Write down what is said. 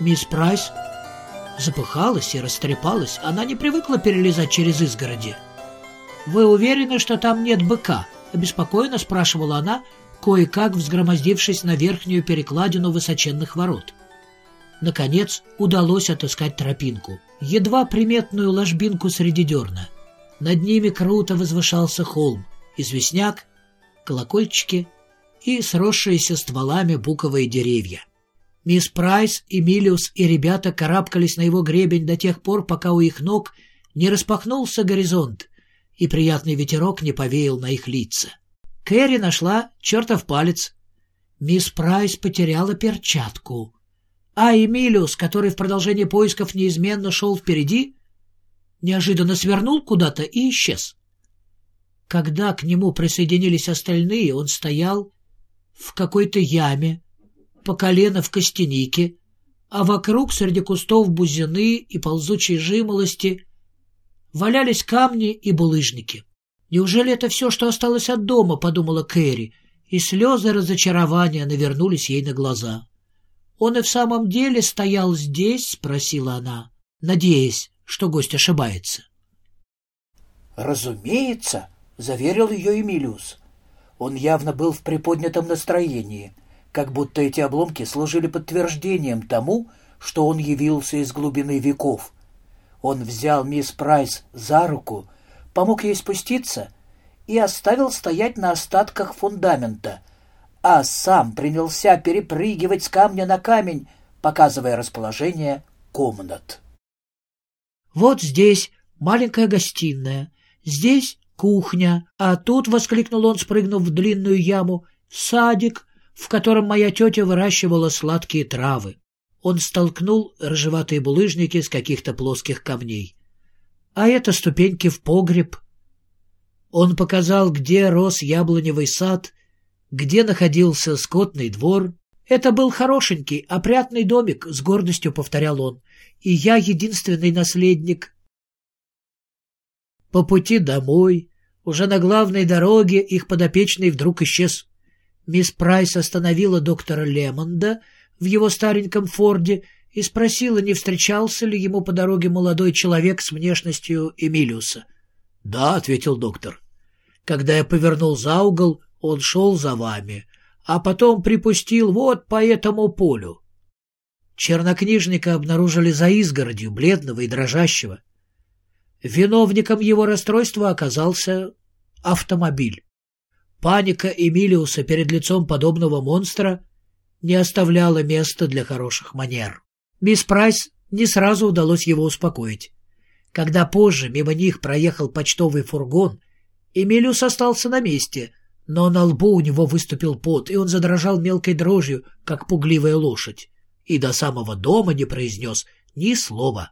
Мисс Прайс запыхалась и растрепалась. Она не привыкла перелезать через изгороди. «Вы уверены, что там нет быка?» — обеспокоенно спрашивала она, кое-как взгромоздившись на верхнюю перекладину высоченных ворот. Наконец удалось отыскать тропинку, едва приметную ложбинку среди дерна. Над ними круто возвышался холм, известняк, колокольчики и сросшиеся стволами буковые деревья. Мисс Прайс, Эмилиус и ребята карабкались на его гребень до тех пор, пока у их ног не распахнулся горизонт, и приятный ветерок не повеял на их лица. Кэрри нашла чертов палец. Мисс Прайс потеряла перчатку. А Эмилиус, который в продолжении поисков неизменно шел впереди, неожиданно свернул куда-то и исчез. Когда к нему присоединились остальные, он стоял в какой-то яме, по колено в костянике, а вокруг среди кустов бузины и ползучей жимолости валялись камни и булыжники. «Неужели это все, что осталось от дома?» — подумала Кэрри, и слезы разочарования навернулись ей на глаза. «Он и в самом деле стоял здесь?» — спросила она, надеясь, что гость ошибается. «Разумеется», — заверил ее Эмилиус. Он явно был в приподнятом настроении, как будто эти обломки служили подтверждением тому, что он явился из глубины веков. Он взял мисс Прайс за руку, помог ей спуститься и оставил стоять на остатках фундамента, а сам принялся перепрыгивать с камня на камень, показывая расположение комнат. «Вот здесь маленькая гостиная, здесь кухня, а тут, — воскликнул он, спрыгнув в длинную яму, — садик, в котором моя тетя выращивала сладкие травы. Он столкнул рыжеватые булыжники с каких-то плоских камней. А это ступеньки в погреб. Он показал, где рос яблоневый сад, где находился скотный двор. Это был хорошенький, опрятный домик, с гордостью повторял он. И я единственный наследник. По пути домой, уже на главной дороге, их подопечный вдруг исчез. Мисс Прайс остановила доктора Лемонда в его стареньком Форде и спросила, не встречался ли ему по дороге молодой человек с внешностью Эмилиуса. «Да», — ответил доктор. «Когда я повернул за угол, он шел за вами, а потом припустил вот по этому полю». Чернокнижника обнаружили за изгородью, бледного и дрожащего. Виновником его расстройства оказался автомобиль. Паника Эмилиуса перед лицом подобного монстра не оставляла места для хороших манер. Мисс Прайс не сразу удалось его успокоить. Когда позже мимо них проехал почтовый фургон, Эмилиус остался на месте, но на лбу у него выступил пот, и он задрожал мелкой дрожью, как пугливая лошадь, и до самого дома не произнес ни слова.